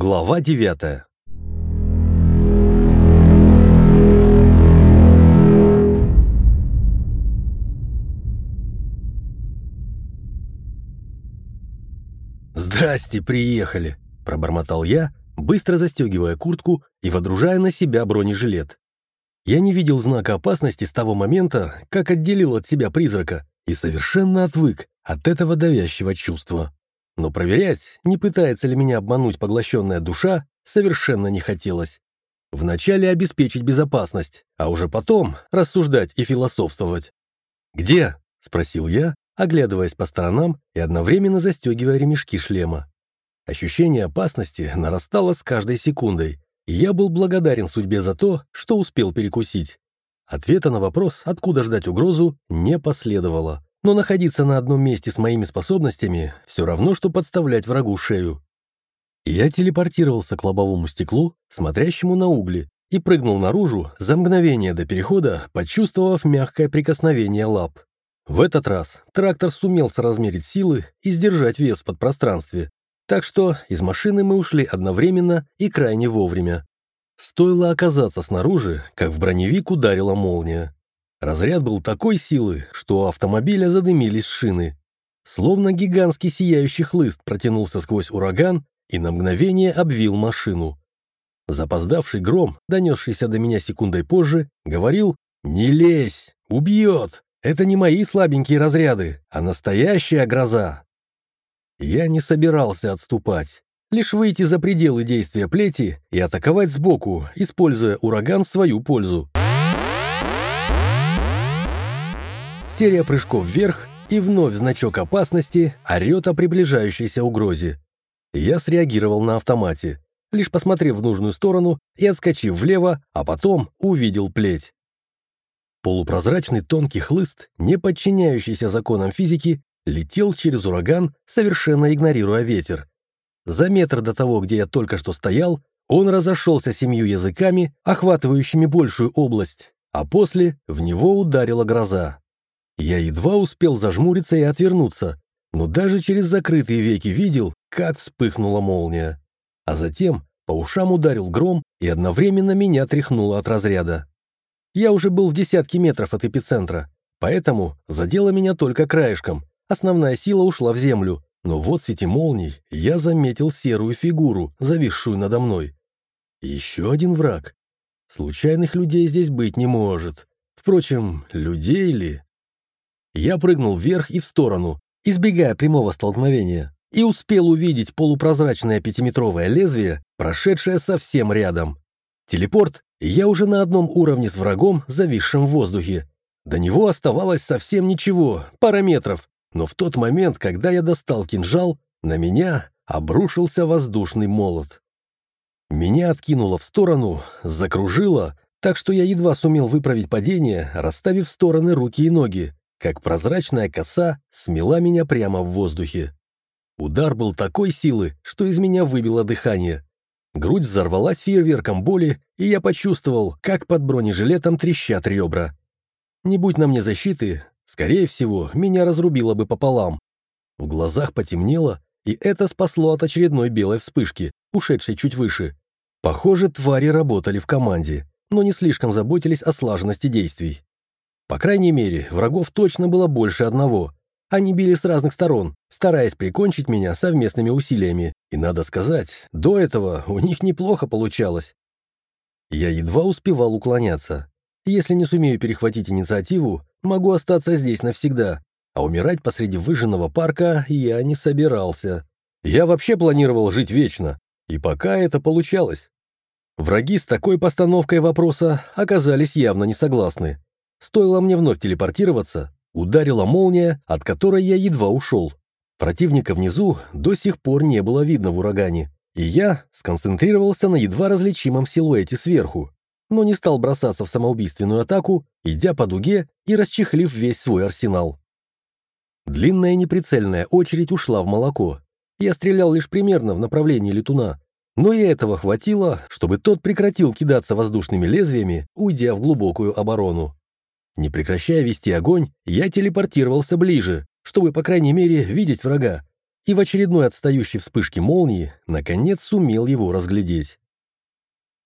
Глава девятая «Здрасте, приехали!» – пробормотал я, быстро застегивая куртку и водружая на себя бронежилет. Я не видел знака опасности с того момента, как отделил от себя призрака, и совершенно отвык от этого давящего чувства. Но проверять, не пытается ли меня обмануть поглощенная душа, совершенно не хотелось. Вначале обеспечить безопасность, а уже потом рассуждать и философствовать. «Где?» — спросил я, оглядываясь по сторонам и одновременно застегивая ремешки шлема. Ощущение опасности нарастало с каждой секундой, и я был благодарен судьбе за то, что успел перекусить. Ответа на вопрос, откуда ждать угрозу, не последовало но находиться на одном месте с моими способностями все равно, что подставлять врагу шею. Я телепортировался к лобовому стеклу, смотрящему на угли, и прыгнул наружу за мгновение до перехода, почувствовав мягкое прикосновение лап. В этот раз трактор сумел соразмерить силы и сдержать вес в подпространстве, так что из машины мы ушли одновременно и крайне вовремя. Стоило оказаться снаружи, как в броневик ударила молния. Разряд был такой силы, что у автомобиля задымились шины. Словно гигантский сияющий хлыст протянулся сквозь ураган и на мгновение обвил машину. Запоздавший гром, донесшийся до меня секундой позже, говорил «Не лезь! Убьет! Это не мои слабенькие разряды, а настоящая гроза!» Я не собирался отступать, лишь выйти за пределы действия плети и атаковать сбоку, используя ураган в свою пользу. Серия прыжков вверх, и вновь значок опасности орет о приближающейся угрозе. Я среагировал на автомате, лишь посмотрев в нужную сторону и отскочив влево, а потом увидел плеть. Полупрозрачный тонкий хлыст, не подчиняющийся законам физики, летел через ураган, совершенно игнорируя ветер. За метр до того, где я только что стоял, он разошелся семью языками, охватывающими большую область, а после в него ударила гроза. Я едва успел зажмуриться и отвернуться, но даже через закрытые веки видел, как вспыхнула молния. А затем по ушам ударил гром и одновременно меня тряхнуло от разряда. Я уже был в десятке метров от эпицентра, поэтому задело меня только краешком. Основная сила ушла в землю, но в отсвете молний я заметил серую фигуру, зависшую надо мной. Еще один враг. Случайных людей здесь быть не может. Впрочем, людей ли? Я прыгнул вверх и в сторону, избегая прямого столкновения, и успел увидеть полупрозрачное пятиметровое лезвие, прошедшее совсем рядом. Телепорт, я уже на одном уровне с врагом, зависшим в воздухе. До него оставалось совсем ничего, пара метров, но в тот момент, когда я достал кинжал, на меня обрушился воздушный молот. Меня откинуло в сторону, закружило, так что я едва сумел выправить падение, расставив стороны руки и ноги, как прозрачная коса смела меня прямо в воздухе. Удар был такой силы, что из меня выбило дыхание. Грудь взорвалась фейерверком боли, и я почувствовал, как под бронежилетом трещат ребра. Не будь на мне защиты, скорее всего, меня разрубило бы пополам. В глазах потемнело, и это спасло от очередной белой вспышки, ушедшей чуть выше. Похоже, твари работали в команде, но не слишком заботились о слаженности действий. По крайней мере, врагов точно было больше одного. Они били с разных сторон, стараясь прикончить меня совместными усилиями. И надо сказать, до этого у них неплохо получалось. Я едва успевал уклоняться. Если не сумею перехватить инициативу, могу остаться здесь навсегда. А умирать посреди выжженного парка я не собирался. Я вообще планировал жить вечно. И пока это получалось. Враги с такой постановкой вопроса оказались явно не согласны. Стоило мне вновь телепортироваться, ударила молния, от которой я едва ушел. Противника внизу до сих пор не было видно в урагане, и я сконцентрировался на едва различимом силуэте сверху, но не стал бросаться в самоубийственную атаку, идя по дуге и расчехлив весь свой арсенал. Длинная неприцельная очередь ушла в молоко. Я стрелял лишь примерно в направлении летуна, но и этого хватило, чтобы тот прекратил кидаться воздушными лезвиями, уйдя в глубокую оборону. Не прекращая вести огонь, я телепортировался ближе, чтобы, по крайней мере, видеть врага, и в очередной отстающей вспышке молнии наконец сумел его разглядеть.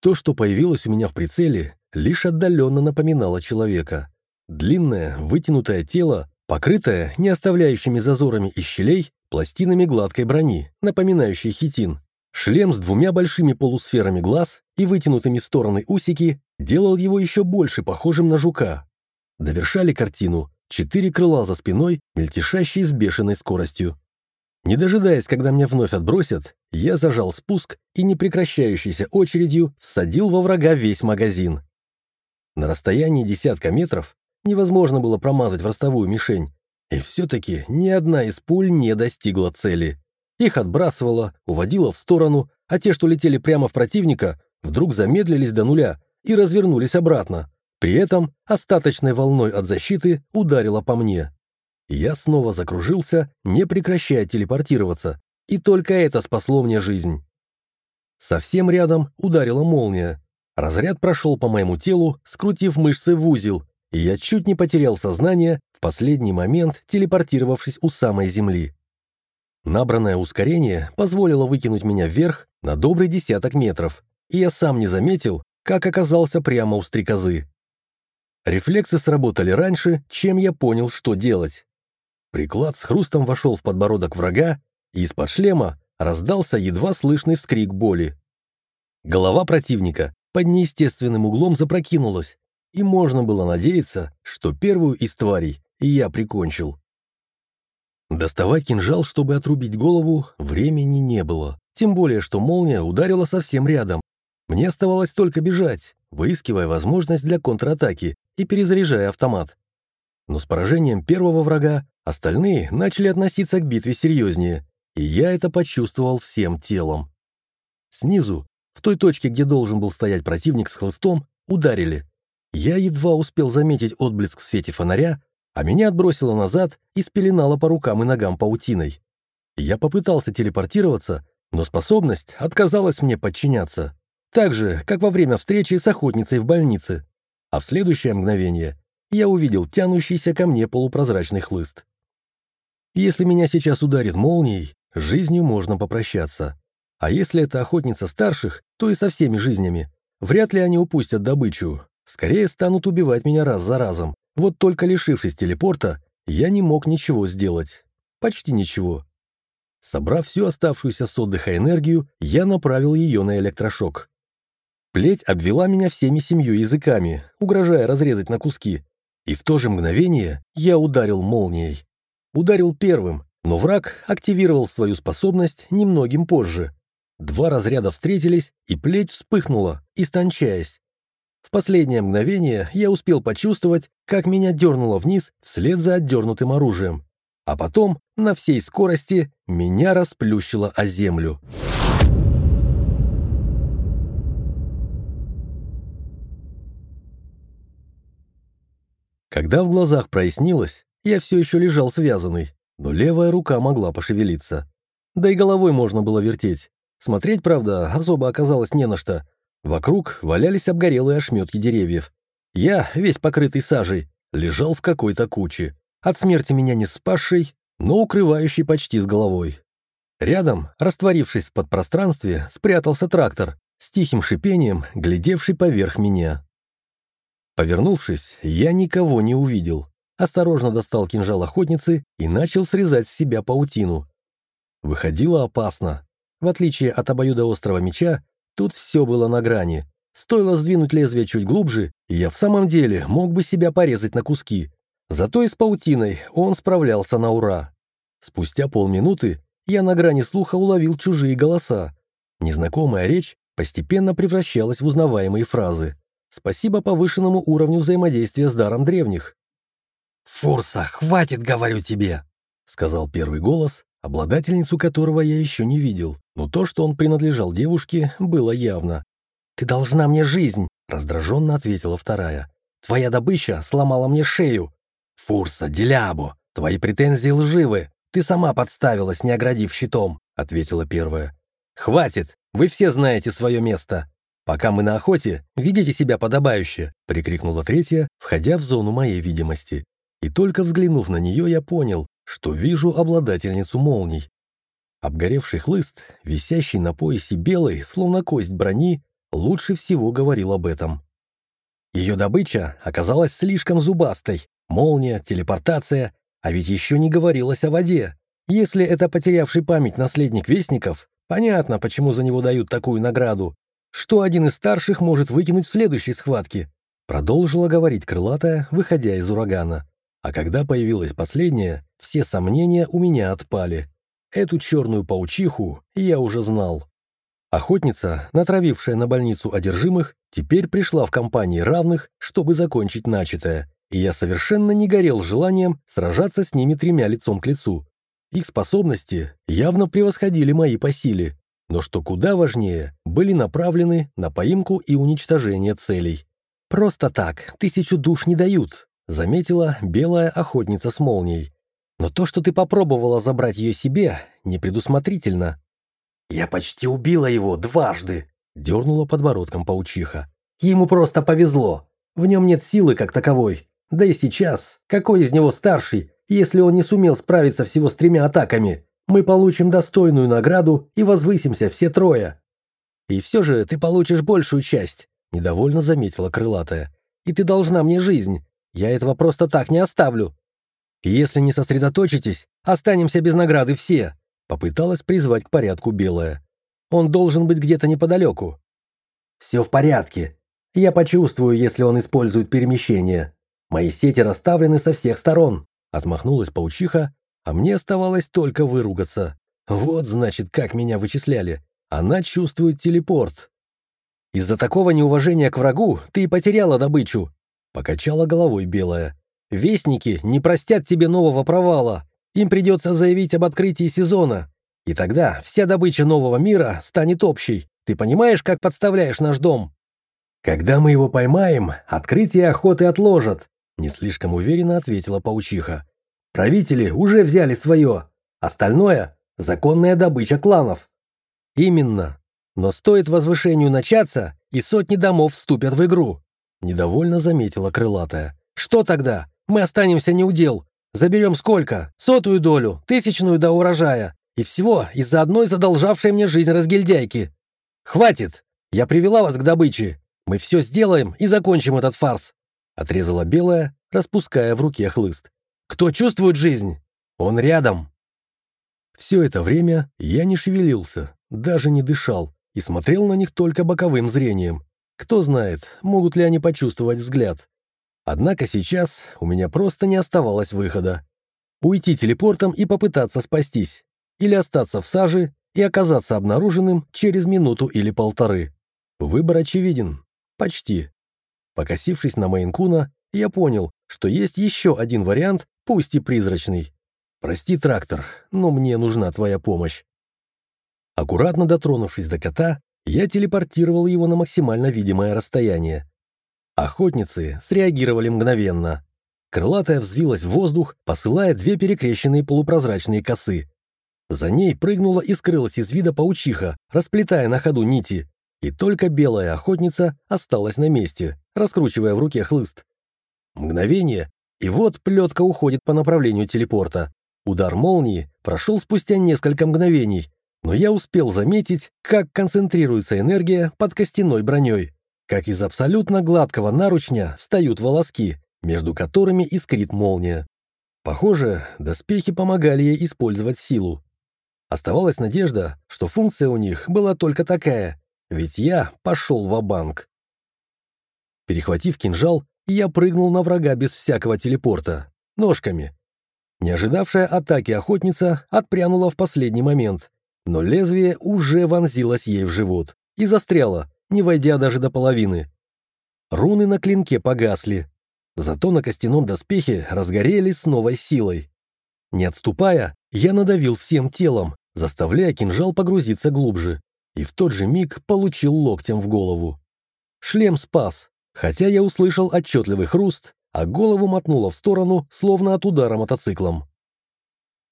То, что появилось у меня в прицеле, лишь отдаленно напоминало человека. Длинное, вытянутое тело, покрытое не оставляющими зазорами и щелей пластинами гладкой брони, напоминающей хитин. Шлем с двумя большими полусферами глаз и вытянутыми в стороны усики делал его еще больше похожим на жука. Довершали картину четыре крыла за спиной, мельтешащие с бешеной скоростью. Не дожидаясь, когда меня вновь отбросят, я зажал спуск и непрекращающейся очередью всадил во врага весь магазин. На расстоянии десятка метров невозможно было промазать в ростовую мишень, и все-таки ни одна из пуль не достигла цели. Их отбрасывало, уводило в сторону, а те, что летели прямо в противника, вдруг замедлились до нуля и развернулись обратно. При этом остаточной волной от защиты ударило по мне. Я снова закружился, не прекращая телепортироваться, и только это спасло мне жизнь. Совсем рядом ударила молния. Разряд прошел по моему телу, скрутив мышцы в узел, и я чуть не потерял сознание, в последний момент телепортировавшись у самой земли. Набранное ускорение позволило выкинуть меня вверх на добрый десяток метров, и я сам не заметил, как оказался прямо у стрекозы. Рефлексы сработали раньше, чем я понял, что делать. Приклад с хрустом вошел в подбородок врага, и из-под шлема раздался едва слышный вскрик боли. Голова противника под неестественным углом запрокинулась, и можно было надеяться, что первую из тварей я прикончил. Доставать кинжал, чтобы отрубить голову, времени не было. Тем более, что молния ударила совсем рядом. Мне оставалось только бежать, выискивая возможность для контратаки и перезаряжая автомат. Но с поражением первого врага остальные начали относиться к битве серьезнее, и я это почувствовал всем телом. Снизу, в той точке, где должен был стоять противник с хлыстом, ударили. Я едва успел заметить отблеск в свете фонаря, а меня отбросило назад и спеленало по рукам и ногам паутиной. Я попытался телепортироваться, но способность отказалась мне подчиняться. Так же, как во время встречи с охотницей в больнице. А в следующее мгновение я увидел тянущийся ко мне полупрозрачный хлыст. Если меня сейчас ударит молнией, жизнью можно попрощаться. А если это охотница старших, то и со всеми жизнями. Вряд ли они упустят добычу. Скорее станут убивать меня раз за разом. Вот только лишившись телепорта, я не мог ничего сделать. Почти ничего. Собрав всю оставшуюся с отдыха энергию, я направил ее на электрошок. Плеть обвела меня всеми семью языками, угрожая разрезать на куски. И в то же мгновение я ударил молнией. Ударил первым, но враг активировал свою способность немногим позже. Два разряда встретились, и плеть вспыхнула, истончаясь. В последнее мгновение я успел почувствовать, как меня дернуло вниз вслед за отдернутым оружием. А потом, на всей скорости, меня расплющило о землю. Когда в глазах прояснилось, я все еще лежал связанный, но левая рука могла пошевелиться. Да и головой можно было вертеть. Смотреть, правда, особо оказалось не на что, Вокруг валялись обгорелые ошметки деревьев. Я, весь покрытый сажей, лежал в какой-то куче. От смерти меня не спасший, но укрывающий почти с головой. Рядом, растворившись в подпространстве, спрятался трактор, с тихим шипением, глядевший поверх меня. Повернувшись, я никого не увидел. Осторожно достал кинжал охотницы и начал срезать с себя паутину. Выходило опасно. В отличие от обоюдоострого меча, Тут все было на грани. Стоило сдвинуть лезвие чуть глубже, и я в самом деле мог бы себя порезать на куски. Зато и с паутиной он справлялся на ура. Спустя полминуты я на грани слуха уловил чужие голоса. Незнакомая речь постепенно превращалась в узнаваемые фразы. Спасибо повышенному уровню взаимодействия с даром древних. «Фурса, хватит, говорю тебе!» — сказал первый голос, обладательницу которого я еще не видел, но то, что он принадлежал девушке, было явно. «Ты должна мне жизнь!» — раздраженно ответила вторая. «Твоя добыча сломала мне шею!» «Фурса, Делябо, твои претензии лживы! Ты сама подставилась, не оградив щитом!» — ответила первая. «Хватит! Вы все знаете свое место! Пока мы на охоте, видите себя подобающе!» — прикрикнула третья, входя в зону моей видимости. И только взглянув на нее, я понял, что вижу обладательницу молний. Обгоревший хлыст, висящий на поясе белой, словно кость брони, лучше всего говорил об этом. Ее добыча оказалась слишком зубастой. Молния, телепортация, а ведь еще не говорилось о воде. Если это потерявший память наследник Вестников, понятно, почему за него дают такую награду. Что один из старших может выкинуть в следующей схватке? Продолжила говорить крылатая, выходя из урагана. А когда появилась последняя, все сомнения у меня отпали. Эту черную паучиху я уже знал. Охотница, натравившая на больницу одержимых, теперь пришла в компании равных, чтобы закончить начатое, и я совершенно не горел желанием сражаться с ними тремя лицом к лицу. Их способности явно превосходили мои по силе, но что куда важнее, были направлены на поимку и уничтожение целей. «Просто так, тысячу душ не дают», — заметила белая охотница с молнией. «Но то, что ты попробовала забрать ее себе, непредусмотрительно». «Я почти убила его дважды», — дернула подбородком паучиха. «Ему просто повезло. В нем нет силы как таковой. Да и сейчас, какой из него старший, если он не сумел справиться всего с тремя атаками? Мы получим достойную награду и возвысимся все трое». «И все же ты получишь большую часть», — недовольно заметила крылатая. «И ты должна мне жизнь. Я этого просто так не оставлю». «Если не сосредоточитесь, останемся без награды все», — попыталась призвать к порядку белая. «Он должен быть где-то неподалеку». «Все в порядке. Я почувствую, если он использует перемещение. Мои сети расставлены со всех сторон», — отмахнулась паучиха, а мне оставалось только выругаться. Вот, значит, как меня вычисляли. Она чувствует телепорт. Из-за такого неуважения к врагу ты и потеряла добычу. Покачала головой белая. Вестники не простят тебе нового провала. Им придется заявить об открытии сезона. И тогда вся добыча нового мира станет общей. Ты понимаешь, как подставляешь наш дом? Когда мы его поймаем, открытие охоты отложат, не слишком уверенно ответила паучиха. Правители уже взяли свое. Остальное – законная добыча кланов. Именно. Но стоит возвышению начаться, и сотни домов вступят в игру. Недовольно заметила крылатая. Что тогда? Мы останемся не у дел. Заберем сколько? Сотую долю, тысячную до урожая. И всего из-за одной задолжавшей мне жизнь разгильдяйки. Хватит! Я привела вас к добыче. Мы все сделаем и закончим этот фарс. Отрезала белая, распуская в руке хлыст. Кто чувствует жизнь? Он рядом. Все это время я не шевелился, даже не дышал и смотрел на них только боковым зрением. Кто знает, могут ли они почувствовать взгляд. Однако сейчас у меня просто не оставалось выхода. Уйти телепортом и попытаться спастись. Или остаться в саже и оказаться обнаруженным через минуту или полторы. Выбор очевиден. Почти. Покосившись на Мейнкуна, я понял, что есть еще один вариант, пусть и призрачный. «Прости, трактор, но мне нужна твоя помощь». Аккуратно дотронувшись до кота, я телепортировал его на максимально видимое расстояние. Охотницы среагировали мгновенно. Крылатая взвилась в воздух, посылая две перекрещенные полупрозрачные косы. За ней прыгнула и скрылась из вида паучиха, расплетая на ходу нити. И только белая охотница осталась на месте, раскручивая в руке хлыст. Мгновение, и вот плетка уходит по направлению телепорта. Удар молнии прошел спустя несколько мгновений, но я успел заметить, как концентрируется энергия под костяной броней как из абсолютно гладкого наручня встают волоски, между которыми искрит молния. Похоже, доспехи помогали ей использовать силу. Оставалась надежда, что функция у них была только такая, ведь я пошел в банк Перехватив кинжал, я прыгнул на врага без всякого телепорта, ножками. Не ожидавшая атаки охотница отпрянула в последний момент, но лезвие уже вонзилось ей в живот и застряло, не войдя даже до половины. Руны на клинке погасли, зато на костяном доспехе разгорелись с новой силой. Не отступая, я надавил всем телом, заставляя кинжал погрузиться глубже, и в тот же миг получил локтем в голову. Шлем спас, хотя я услышал отчетливый хруст, а голову мотнуло в сторону, словно от удара мотоциклом.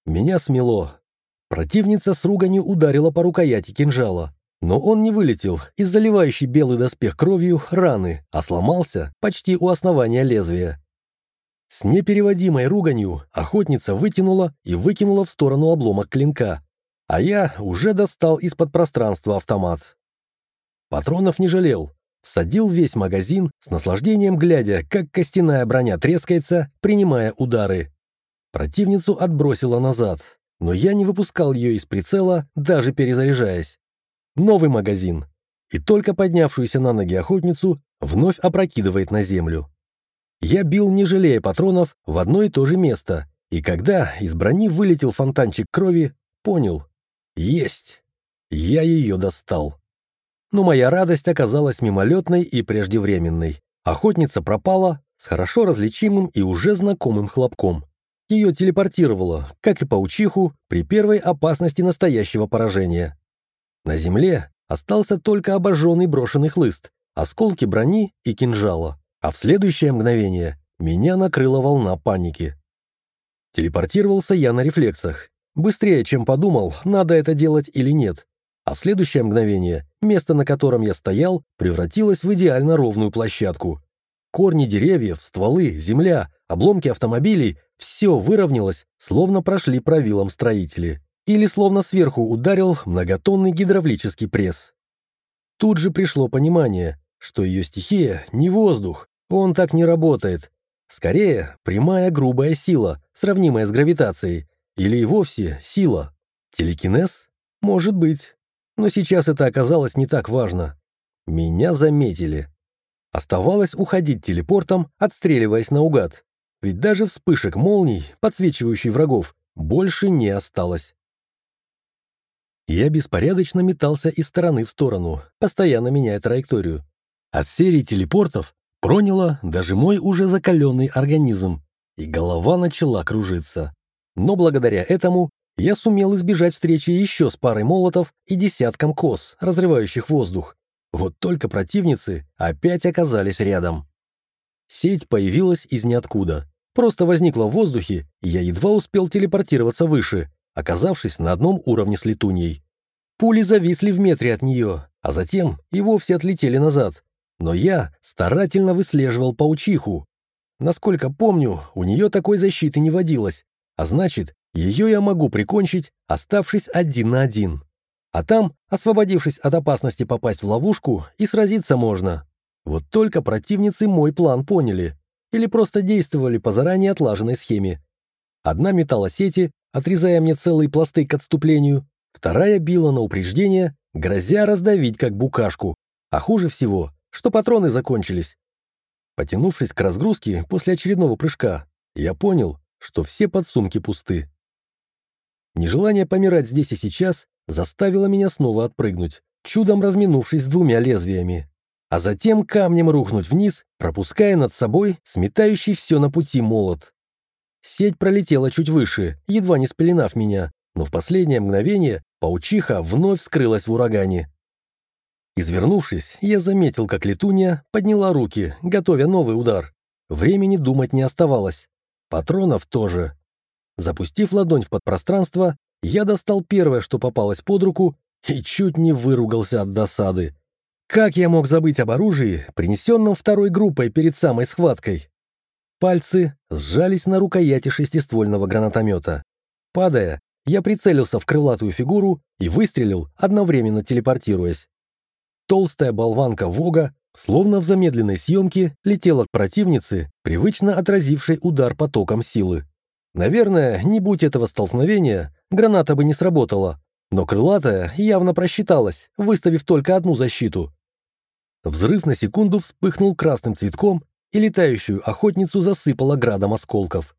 Меня смело. Противница с руганью ударила по рукояти кинжала, но он не вылетел из заливающей белый доспех кровью раны, а сломался почти у основания лезвия. С непереводимой руганью охотница вытянула и выкинула в сторону обломок клинка. а я уже достал из-под пространства автомат. Патронов не жалел. Всадил весь магазин, с наслаждением глядя, как костяная броня трескается, принимая удары. Противницу отбросило назад, но я не выпускал ее из прицела, даже перезаряжаясь. Новый магазин. И только поднявшуюся на ноги охотницу вновь опрокидывает на землю. Я бил, не жалея патронов, в одно и то же место, и когда из брони вылетел фонтанчик крови, понял — есть! Я ее достал. Но моя радость оказалась мимолетной и преждевременной. Охотница пропала с хорошо различимым и уже знакомым хлопком. Ее телепортировало, как и паучиху, при первой опасности настоящего поражения. На земле остался только обожженный брошенный хлыст, осколки брони и кинжала, а в следующее мгновение меня накрыла волна паники. Телепортировался я на рефлексах. Быстрее, чем подумал, надо это делать или нет. А в следующее мгновение место, на котором я стоял, превратилось в идеально ровную площадку. Корни деревьев, стволы, земля, обломки автомобилей — все выровнялось, словно прошли правилом строители. Или словно сверху ударил многотонный гидравлический пресс. Тут же пришло понимание, что ее стихия не воздух, он так не работает. Скорее, прямая грубая сила, сравнимая с гравитацией, или и вовсе сила. Телекинез? Может быть. Но сейчас это оказалось не так важно. Меня заметили. Оставалось уходить телепортом, отстреливаясь наугад. Ведь даже вспышек молний, подсвечивающих врагов, больше не осталось. Я беспорядочно метался из стороны в сторону, постоянно меняя траекторию. От серии телепортов проняло даже мой уже закаленный организм, и голова начала кружиться. Но благодаря этому я сумел избежать встречи еще с парой молотов и десятком кос, разрывающих воздух. Вот только противницы опять оказались рядом. Сеть появилась из ниоткуда. Просто возникла в воздухе, и я едва успел телепортироваться выше, оказавшись на одном уровне с летуньей. Пули зависли в метре от нее, а затем и вовсе отлетели назад. Но я старательно выслеживал паучиху. Насколько помню, у нее такой защиты не водилось, а значит, ее я могу прикончить, оставшись один на один. А там, освободившись от опасности попасть в ловушку, и сразиться можно. Вот только противницы мой план поняли. Или просто действовали по заранее отлаженной схеме. Одна метала сети, отрезая мне целые пласты к отступлению, вторая била на упреждение, грозя раздавить как букашку. А хуже всего, что патроны закончились. Потянувшись к разгрузке после очередного прыжка, я понял, что все подсумки пусты. Нежелание помирать здесь и сейчас заставило меня снова отпрыгнуть, чудом разминувшись двумя лезвиями, а затем камнем рухнуть вниз, пропуская над собой сметающий все на пути молот. Сеть пролетела чуть выше, едва не спеленав меня, но в последнее мгновение паучиха вновь скрылась в урагане. Извернувшись, я заметил, как летунья подняла руки, готовя новый удар. Времени думать не оставалось. Патронов тоже. Запустив ладонь в подпространство, я достал первое, что попалось под руку, и чуть не выругался от досады. Как я мог забыть об оружии, принесенном второй группой перед самой схваткой? Пальцы сжались на рукояти шестиствольного гранатомета. Падая, я прицелился в крылатую фигуру и выстрелил, одновременно телепортируясь. Толстая болванка Вога, словно в замедленной съемке, летела к противнице, привычно отразившей удар потоком силы. Наверное, не будь этого столкновения, граната бы не сработала, но крылатая явно просчиталась, выставив только одну защиту. Взрыв на секунду вспыхнул красным цветком и летающую охотницу засыпало градом осколков.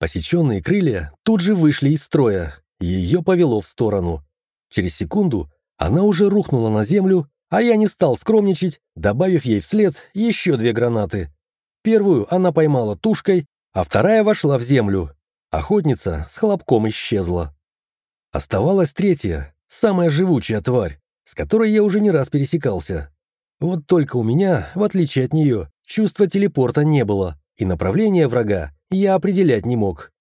Посеченные крылья тут же вышли из строя, ее повело в сторону. Через секунду она уже рухнула на землю, а я не стал скромничать, добавив ей вслед еще две гранаты. Первую она поймала тушкой, а вторая вошла в землю. Охотница с хлопком исчезла. Оставалась третья, самая живучая тварь, с которой я уже не раз пересекался. Вот только у меня, в отличие от нее, Чувства телепорта не было, и направление врага я определять не мог.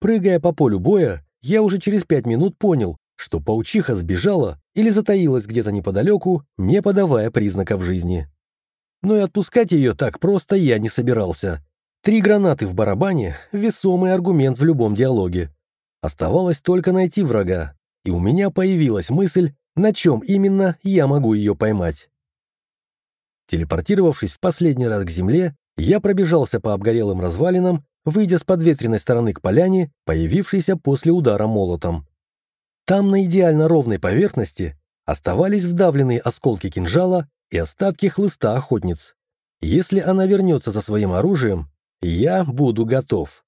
Прыгая по полю боя, я уже через пять минут понял, что паучиха сбежала или затаилась где-то неподалеку, не подавая признаков жизни. Но и отпускать ее так просто я не собирался. Три гранаты в барабане — весомый аргумент в любом диалоге. Оставалось только найти врага. и у меня появилась мысль, на чем именно я могу ее поймать. Телепортировавшись в последний раз к земле, я пробежался по обгорелым развалинам, выйдя с подветренной стороны к поляне, появившейся после удара молотом. Там на идеально ровной поверхности оставались вдавленные осколки кинжала и остатки хлыста охотниц. Если она вернется за своим оружием, я буду готов.